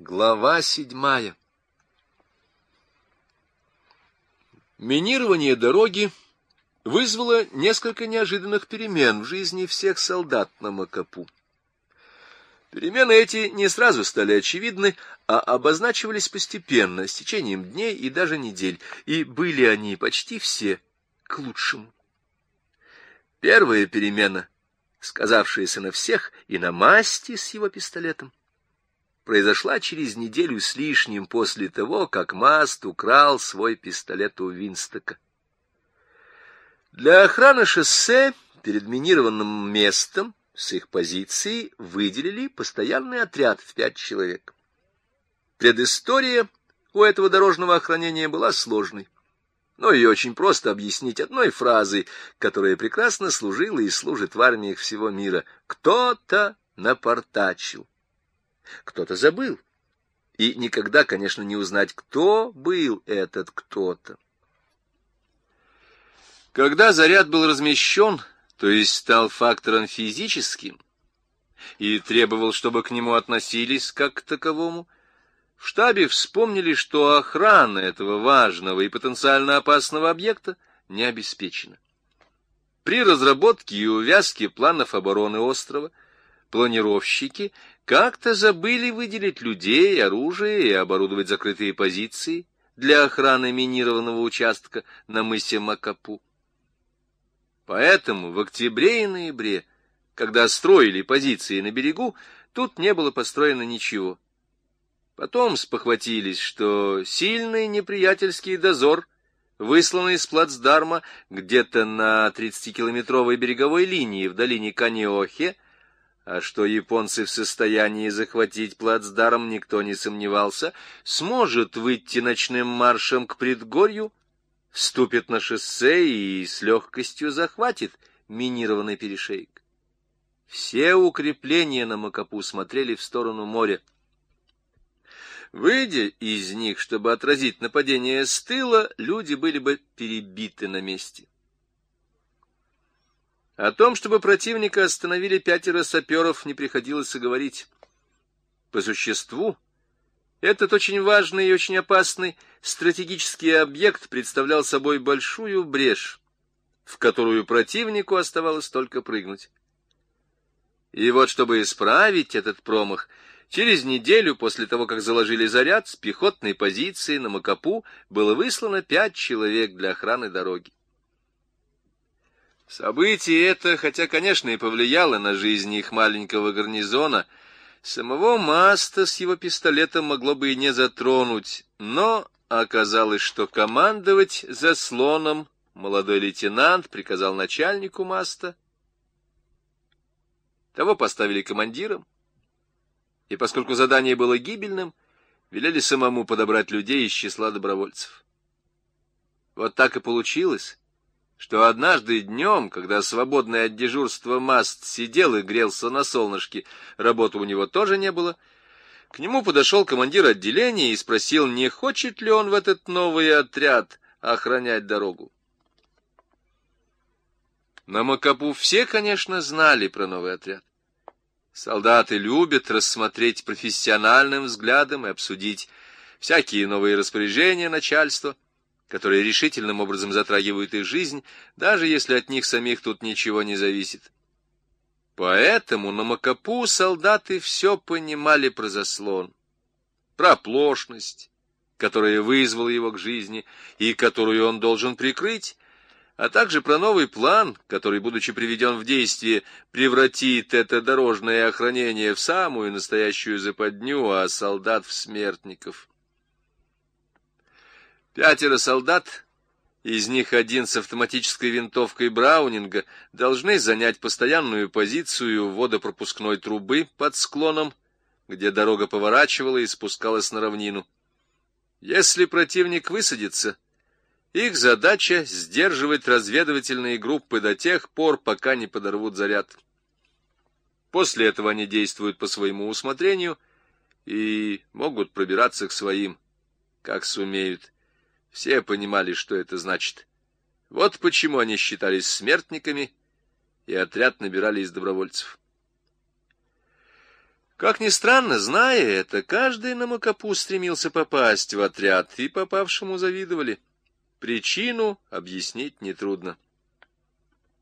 Глава седьмая Минирование дороги вызвало несколько неожиданных перемен в жизни всех солдат на Макапу. Перемены эти не сразу стали очевидны, а обозначивались постепенно, с течением дней и даже недель, и были они почти все к лучшему. Первая перемена, сказавшаяся на всех, и на масти с его пистолетом, произошла через неделю с лишним после того, как Маст украл свой пистолет у Винстока. Для охраны шоссе перед минированным местом с их позиции выделили постоянный отряд в пять человек. Предыстория у этого дорожного охранения была сложной, но ее очень просто объяснить одной фразой, которая прекрасно служила и служит в армиях всего мира. Кто-то напортачил. Кто-то забыл. И никогда, конечно, не узнать, кто был этот кто-то. Когда заряд был размещен, то есть стал фактором физическим, и требовал, чтобы к нему относились как к таковому, в штабе вспомнили, что охрана этого важного и потенциально опасного объекта не обеспечена. При разработке и увязке планов обороны острова планировщики как-то забыли выделить людей, оружие и оборудовать закрытые позиции для охраны минированного участка на мысе Макапу. Поэтому в октябре и ноябре, когда строили позиции на берегу, тут не было построено ничего. Потом спохватились, что сильный неприятельский дозор, высланный с плацдарма где-то на 30-километровой береговой линии в долине Каниохе, а что японцы в состоянии захватить плацдарм, никто не сомневался, сможет выйти ночным маршем к предгорью, вступит на шоссе и с легкостью захватит минированный перешейк. Все укрепления на Макапу смотрели в сторону моря. Выйдя из них, чтобы отразить нападение с тыла, люди были бы перебиты на месте. О том, чтобы противника остановили пятеро саперов, не приходилось и говорить. По существу, этот очень важный и очень опасный стратегический объект представлял собой большую брешь, в которую противнику оставалось только прыгнуть. И вот, чтобы исправить этот промах, через неделю после того, как заложили заряд, с пехотной позиции на Макапу было выслано пять человек для охраны дороги. Событие это, хотя, конечно, и повлияло на жизнь их маленького гарнизона, самого Маста с его пистолетом могло бы и не затронуть, но оказалось, что командовать заслоном молодой лейтенант приказал начальнику Маста. Того поставили командиром, и поскольку задание было гибельным, велели самому подобрать людей из числа добровольцев. Вот так и получилось, что однажды днем, когда свободный от дежурства Маст сидел и грелся на солнышке, работы у него тоже не было, к нему подошел командир отделения и спросил, не хочет ли он в этот новый отряд охранять дорогу. На Макапу все, конечно, знали про новый отряд. Солдаты любят рассмотреть профессиональным взглядом и обсудить всякие новые распоряжения начальства — которые решительным образом затрагивают их жизнь, даже если от них самих тут ничего не зависит. Поэтому на Макапу солдаты все понимали про заслон, про оплошность, которая вызвала его к жизни и которую он должен прикрыть, а также про новый план, который, будучи приведен в действие, превратит это дорожное охранение в самую настоящую западню, а солдат в смертников. Пятеро солдат, из них один с автоматической винтовкой Браунинга, должны занять постоянную позицию водопропускной трубы под склоном, где дорога поворачивала и спускалась на равнину. Если противник высадится, их задача — сдерживать разведывательные группы до тех пор, пока не подорвут заряд. После этого они действуют по своему усмотрению и могут пробираться к своим, как сумеют. Все понимали, что это значит. Вот почему они считались смертниками, и отряд набирали из добровольцев. Как ни странно, зная это, каждый на Макапу стремился попасть в отряд, и попавшему завидовали. Причину объяснить нетрудно.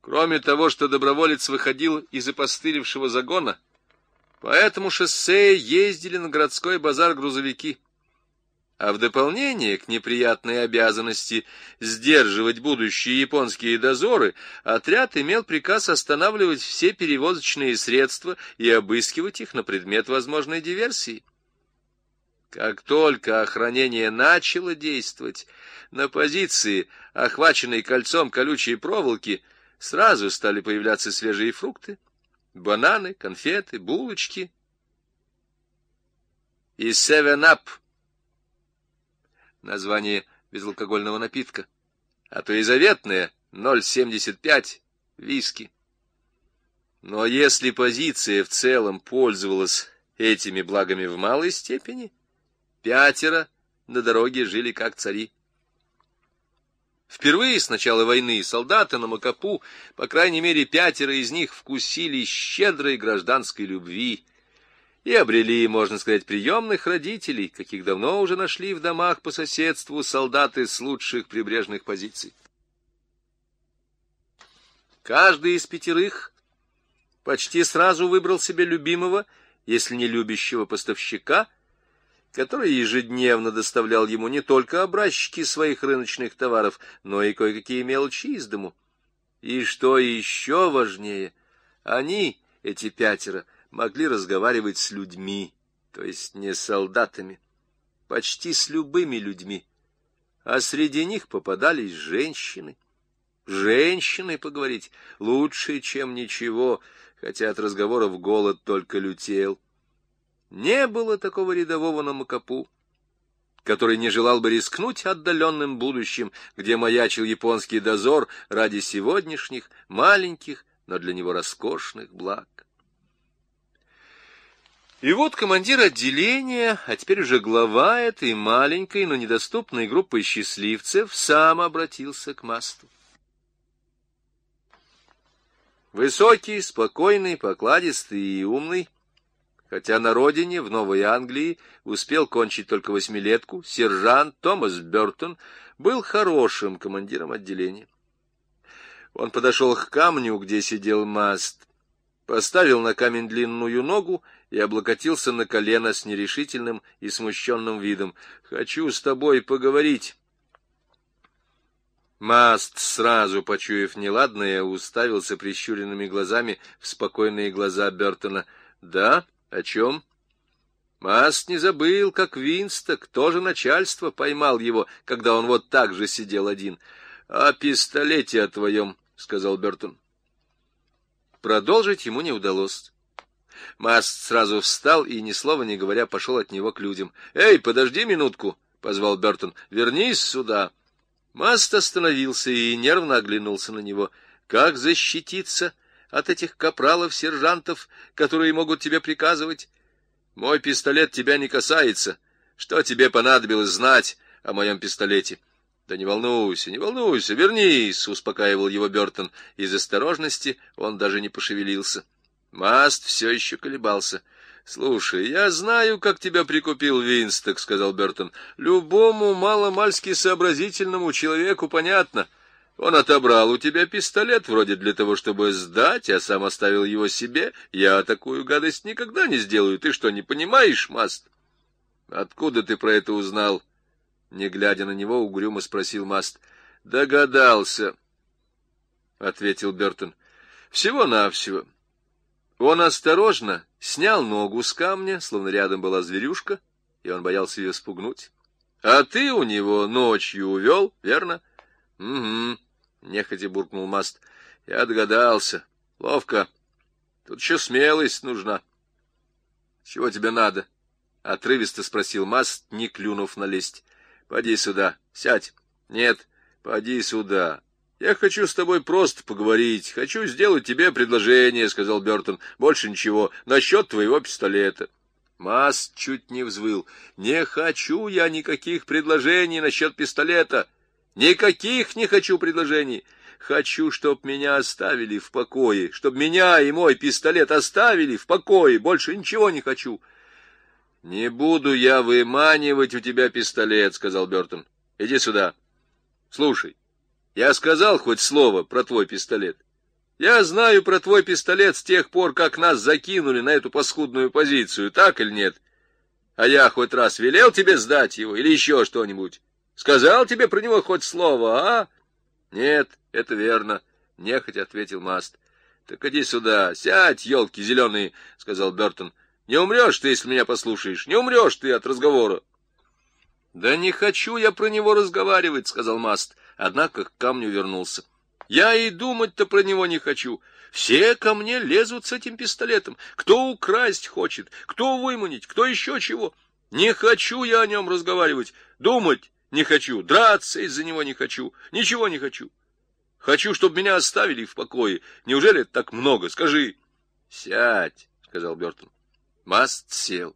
Кроме того, что доброволец выходил из опостылевшего загона, по этому шоссе ездили на городской базар грузовики — а в дополнение к неприятной обязанности сдерживать будущие японские дозоры, отряд имел приказ останавливать все перевозочные средства и обыскивать их на предмет возможной диверсии. Как только охранение начало действовать, на позиции, охваченной кольцом колючей проволоки, сразу стали появляться свежие фрукты, бананы, конфеты, булочки и севен-ап — название безалкогольного напитка, а то и заветное 0,75 виски. Но если позиция в целом пользовалась этими благами в малой степени, пятеро на дороге жили как цари. Впервые с начала войны солдаты на Макапу, по крайней мере пятеро из них, вкусили щедрой гражданской любви, и обрели, можно сказать, приемных родителей, каких давно уже нашли в домах по соседству солдаты с лучших прибрежных позиций. Каждый из пятерых почти сразу выбрал себе любимого, если не любящего поставщика, который ежедневно доставлял ему не только образчики своих рыночных товаров, но и кое-какие мелочи из дому. И что еще важнее, они, эти пятеро, — могли разговаривать с людьми, то есть не солдатами, почти с любыми людьми, а среди них попадались женщины. Женщины поговорить лучше, чем ничего, хотя от разговоров голод только лютел. Не было такого рядового на Макапу, который не желал бы рискнуть отдаленным будущим, где маячил японский дозор ради сегодняшних маленьких, но для него роскошных благ. И вот командир отделения, а теперь уже глава этой маленькой, но недоступной группы счастливцев, сам обратился к масту. Высокий, спокойный, покладистый и умный, хотя на родине, в Новой Англии, успел кончить только восьмилетку, сержант Томас Бертон был хорошим командиром отделения. Он подошел к камню, где сидел маст, поставил на камень длинную ногу и облокотился на колено с нерешительным и смущенным видом. «Хочу с тобой поговорить». Маст, сразу почуяв неладное, уставился прищуренными глазами в спокойные глаза Бертона. «Да? О чем?» Маст не забыл, как Винсток, тоже начальство, поймал его, когда он вот так же сидел один. — О пистолете о твоем, — сказал Бертон. Продолжить ему не удалось. Маст сразу встал и, ни слова не говоря, пошел от него к людям. «Эй, подожди минутку!» — позвал Бертон. «Вернись сюда!» Маст остановился и нервно оглянулся на него. «Как защититься от этих капралов-сержантов, которые могут тебе приказывать? Мой пистолет тебя не касается. Что тебе понадобилось знать о моем пистолете?» «Да не волнуйся, не волнуйся, вернись!» — успокаивал его Бертон. Из осторожности он даже не пошевелился. Маст все еще колебался. «Слушай, я знаю, как тебя прикупил Винсток», — сказал Бертон. «Любому маломальски сообразительному человеку понятно. Он отобрал у тебя пистолет вроде для того, чтобы сдать, а сам оставил его себе. Я такую гадость никогда не сделаю. Ты что, не понимаешь, Маст?» «Откуда ты про это узнал?» Не глядя на него, угрюмо спросил Маст. «Догадался», — ответил Бертон. «Всего-навсего». Он осторожно снял ногу с камня, словно рядом была зверюшка, и он боялся ее спугнуть. — А ты у него ночью увел, верно? — Угу, — нехотя буркнул Маст. — Я догадался. Ловко. Тут еще смелость нужна. — Чего тебе надо? — отрывисто спросил Маст, не клюнув на лесть. — Поди сюда, сядь. — Нет, поди сюда. «Я хочу с тобой просто поговорить. Хочу сделать тебе предложение», — сказал Бертон. «Больше ничего. Насчет твоего пистолета». Масс чуть не взвыл. «Не хочу я никаких предложений насчет пистолета. Никаких не хочу предложений. Хочу, чтоб меня оставили в покое, чтоб меня и мой пистолет оставили в покое. Больше ничего не хочу. — Не буду я выманивать у тебя пистолет, — сказал Бертон. — Иди сюда. Слушай, я сказал хоть слово про твой пистолет. Я знаю про твой пистолет с тех пор, как нас закинули на эту паскудную позицию, так или нет? А я хоть раз велел тебе сдать его или еще что-нибудь? Сказал тебе про него хоть слово, а? Нет, это верно, — нехотя ответил Маст. Так иди сюда, сядь, елки зеленые, — сказал Бертон. Не умрешь ты, если меня послушаешь, не умрешь ты от разговора. Да не хочу я про него разговаривать, — сказал Маст, однако к камню вернулся. Я и думать-то про него не хочу. Все ко мне лезут с этим пистолетом. Кто украсть хочет, кто выманить, кто еще чего. Не хочу я о нем разговаривать. Думать не хочу, драться из-за него не хочу, ничего не хочу. Хочу, чтобы меня оставили в покое. Неужели это так много? Скажи. — Сядь, — сказал Бертон. Маст сел.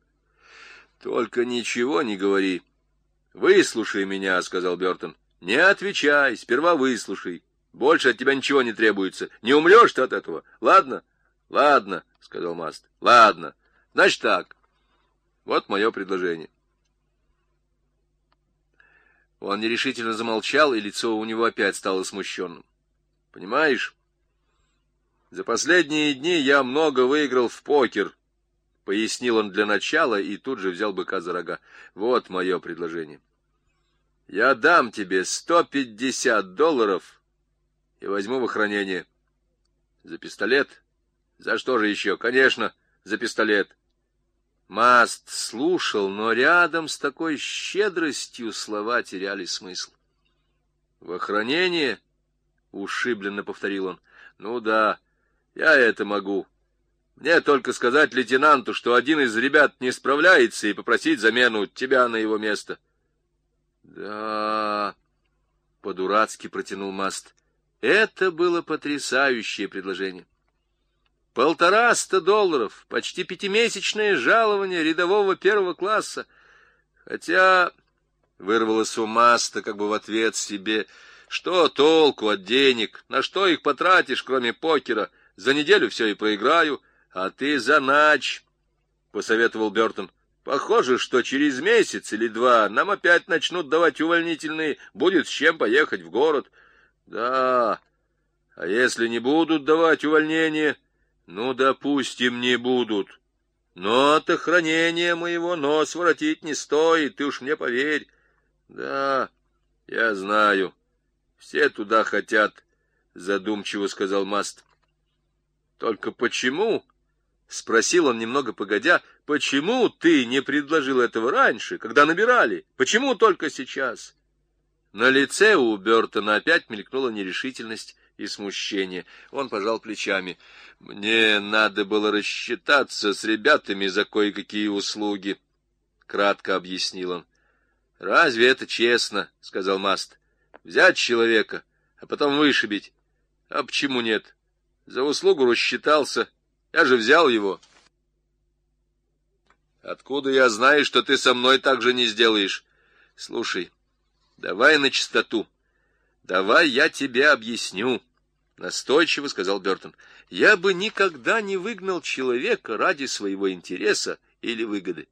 — Только ничего не говори. — Выслушай меня, — сказал Бертон. — Не отвечай, сперва выслушай. Больше от тебя ничего не требуется. Не умрешь ты от этого. Ладно? Ладно, — сказал Маст. Ладно. Значит так. Вот мое предложение. Он нерешительно замолчал, и лицо у него опять стало смущенным. Понимаешь, за последние дни я много выиграл в покер, — пояснил он для начала и тут же взял быка за рога. Вот мое предложение. Я дам тебе сто пятьдесят долларов и возьму в охранение. За пистолет? За что же еще? Конечно, за пистолет. Маст слушал, но рядом с такой щедростью слова теряли смысл. — В охранение? — ушибленно повторил он. — Ну да, я это могу. Мне только сказать лейтенанту, что один из ребят не справляется, и попросить замену тебя на его место. — Да, — по-дурацки протянул Маст. Это было потрясающее предложение. Полтораста долларов, почти пятимесячное жалование рядового первого класса. Хотя, вырвалось у Маста как бы в ответ себе, что толку от денег, на что их потратишь, кроме покера, за неделю все и проиграю, а ты за ночь, — посоветовал Бертон. Похоже, что через месяц или два нам опять начнут давать увольнительные, будет с чем поехать в город — да, а если не будут давать увольнение, ну, допустим, не будут. Но от охранения моего нос воротить не стоит, ты уж мне поверь. Да, я знаю, все туда хотят, задумчиво сказал Маст. Только почему, спросил он немного погодя, почему ты не предложил этого раньше, когда набирали? Почему только сейчас? На лице у Бертона опять мелькнула нерешительность и смущение. Он пожал плечами. «Мне надо было рассчитаться с ребятами за кое-какие услуги», — кратко объяснил он. «Разве это честно?» — сказал Маст. «Взять человека, а потом вышибить. А почему нет? За услугу рассчитался. Я же взял его». «Откуда я знаю, что ты со мной так же не сделаешь? Слушай». Давай на чистоту. Давай я тебе объясню, — настойчиво сказал Бертон. Я бы никогда не выгнал человека ради своего интереса или выгоды.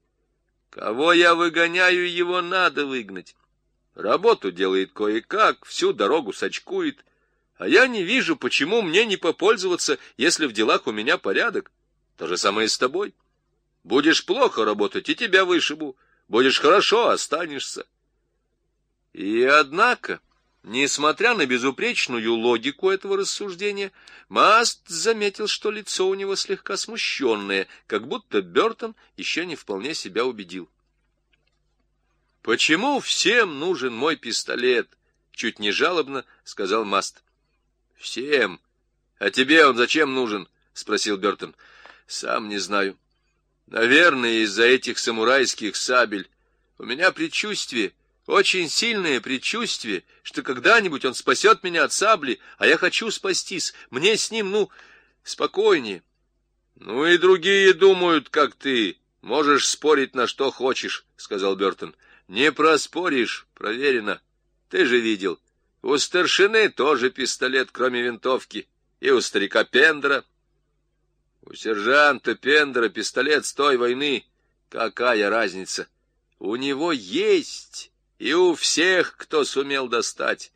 Кого я выгоняю, его надо выгнать. Работу делает кое-как, всю дорогу сочкует. А я не вижу, почему мне не попользоваться, если в делах у меня порядок. То же самое с тобой. Будешь плохо работать, и тебя вышибу. Будешь хорошо, останешься. И однако, несмотря на безупречную логику этого рассуждения, Маст заметил, что лицо у него слегка смущенное, как будто Бертон еще не вполне себя убедил. «Почему всем нужен мой пистолет?» — чуть не жалобно сказал Маст. «Всем. А тебе он зачем нужен?» — спросил Бертон. «Сам не знаю. Наверное, из-за этих самурайских сабель. У меня предчувствие, очень сильное предчувствие, что когда-нибудь он спасет меня от сабли, а я хочу спастись. Мне с ним, ну, спокойнее. Ну и другие думают, как ты. Можешь спорить на что хочешь, — сказал Бертон. Не проспоришь, проверено. Ты же видел. У старшины тоже пистолет, кроме винтовки, и у старика Пендера. У сержанта Пендера пистолет с той войны. Какая разница? У него есть, и у всех, кто сумел достать.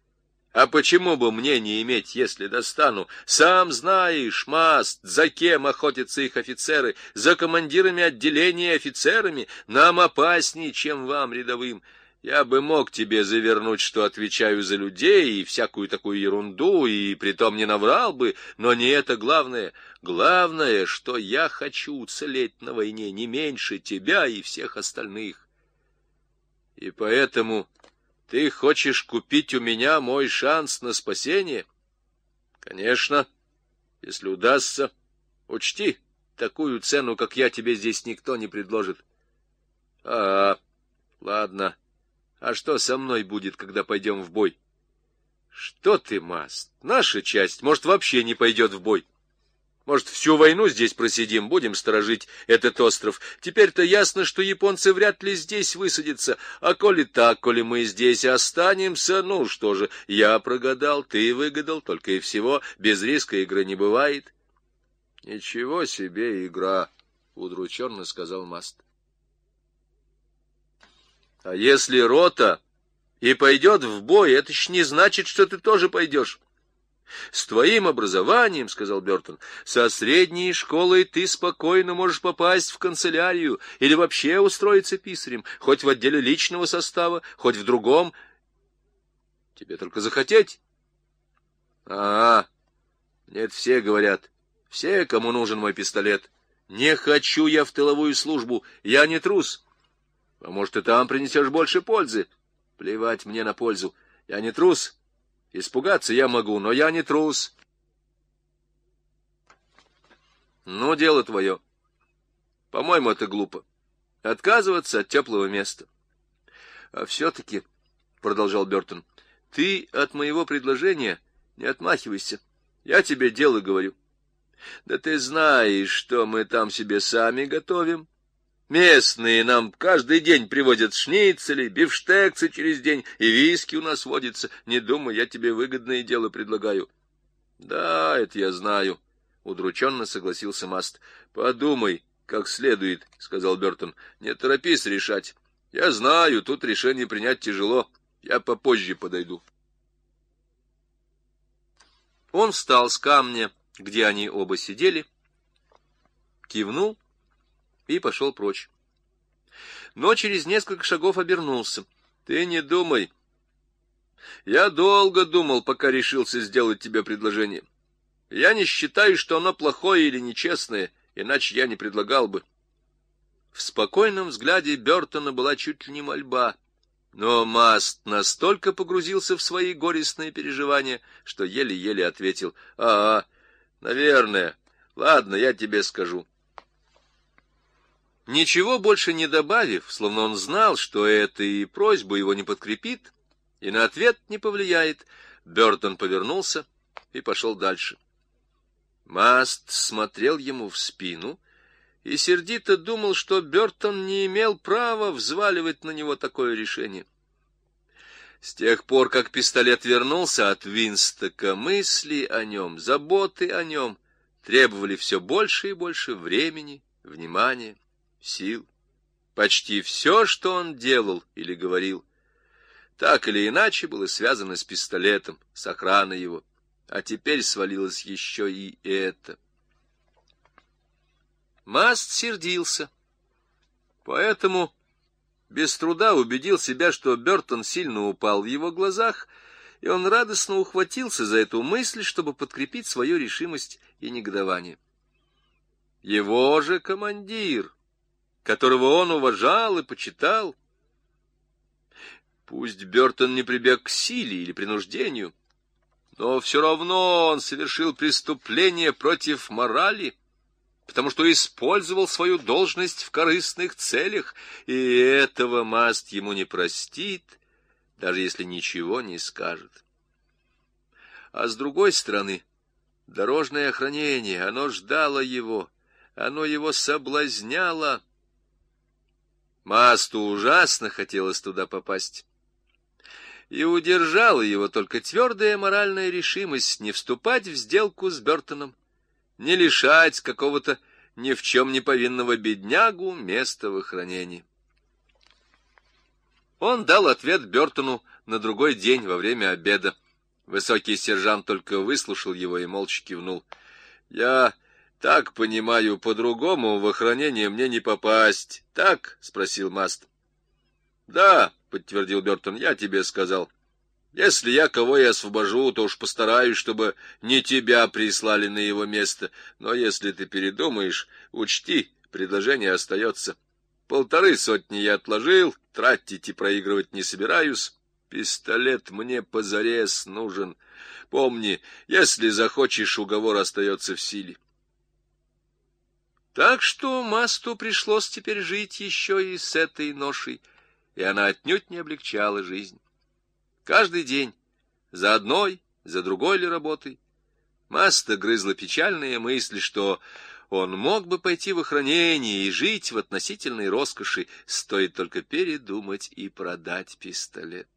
А почему бы мне не иметь, если достану? Сам знаешь, Маст, за кем охотятся их офицеры, за командирами отделений и офицерами. Нам опаснее, чем вам, рядовым. Я бы мог тебе завернуть, что отвечаю за людей и всякую такую ерунду, и притом не наврал бы, но не это главное. Главное, что я хочу уцелеть на войне не меньше тебя и всех остальных. И поэтому ты хочешь купить у меня мой шанс на спасение? Конечно, если удастся. Учти, такую цену, как я, тебе здесь никто не предложит. А, ладно. А что со мной будет, когда пойдем в бой? Что ты, Маст? Наша часть, может, вообще не пойдет в бой. Может, всю войну здесь просидим, будем сторожить этот остров. Теперь-то ясно, что японцы вряд ли здесь высадятся. А коли так, коли мы здесь останемся, ну что же, я прогадал, ты выгадал, только и всего. Без риска игры не бывает. — Ничего себе игра, — удрученно сказал Маст. — А если рота и пойдет в бой, это ж не значит, что ты тоже пойдешь. С твоим образованием, — сказал Бертон, — со средней школой ты спокойно можешь попасть в канцелярию или вообще устроиться писарем, хоть в отделе личного состава, хоть в другом. Тебе только захотеть. А, нет, все говорят, все, кому нужен мой пистолет. Не хочу я в тыловую службу, я не трус. А может, ты там принесешь больше пользы? Плевать мне на пользу, я не трус. Испугаться я могу, но я не трус. Ну, дело твое. По-моему, это глупо. Отказываться от теплого места. А все-таки, — продолжал Бертон, — ты от моего предложения не отмахивайся. Я тебе дело говорю. Да ты знаешь, что мы там себе сами готовим. Местные нам каждый день приводят шницели, бифштексы через день, и виски у нас водится. Не думай, я тебе выгодное дело предлагаю. — Да, это я знаю, — удрученно согласился Маст. — Подумай, как следует, — сказал Бертон. — Не торопись решать. Я знаю, тут решение принять тяжело. Я попозже подойду. Он встал с камня, где они оба сидели, кивнул и пошел прочь. Но через несколько шагов обернулся. — Ты не думай. Я долго думал, пока решился сделать тебе предложение. Я не считаю, что оно плохое или нечестное, иначе я не предлагал бы. В спокойном взгляде Бертона была чуть ли не мольба. Но Маст настолько погрузился в свои горестные переживания, что еле-еле ответил. — А, наверное. Ладно, я тебе скажу. Ничего больше не добавив, словно он знал, что это и просьба его не подкрепит, и на ответ не повлияет, Бертон повернулся и пошел дальше. Маст смотрел ему в спину и сердито думал, что Бертон не имел права взваливать на него такое решение. С тех пор, как пистолет вернулся от Винстока, мысли о нем, заботы о нем требовали все больше и больше времени, внимания сил. Почти все, что он делал или говорил, так или иначе было связано с пистолетом, с охраной его. А теперь свалилось еще и это. Маст сердился. Поэтому без труда убедил себя, что Бертон сильно упал в его глазах, и он радостно ухватился за эту мысль, чтобы подкрепить свою решимость и негодование. Его же командир, которого он уважал и почитал. Пусть Бертон не прибег к силе или принуждению, но все равно он совершил преступление против морали, потому что использовал свою должность в корыстных целях, и этого Маст ему не простит, даже если ничего не скажет. А с другой стороны, дорожное охранение, оно ждало его, оно его соблазняло, Масту ужасно хотелось туда попасть. и удержала его только твердая моральная решимость не вступать в сделку с Бертоном, не лишать какого-то ни в чем не повинного беднягу места в охранении. Он дал ответ Бертону на другой день во время обеда. Высокий сержант только выслушал его и молча кивнул. — Я так понимаю, по-другому в охранение мне не попасть. Так? — спросил Маст. — Да, — подтвердил Бертон, — я тебе сказал. Если я кого и освобожу, то уж постараюсь, чтобы не тебя прислали на его место. Но если ты передумаешь, учти, предложение остается. Полторы сотни я отложил, тратить и проигрывать не собираюсь. Пистолет мне позарез нужен. Помни, если захочешь, уговор остается в силе. Так что Масту пришлось теперь жить еще и с этой ношей, и она отнюдь не облегчала жизнь. Каждый день, за одной, за другой ли работой, Маста грызла печальные мысли, что он мог бы пойти в охранение и жить в относительной роскоши, стоит только передумать и продать пистолет.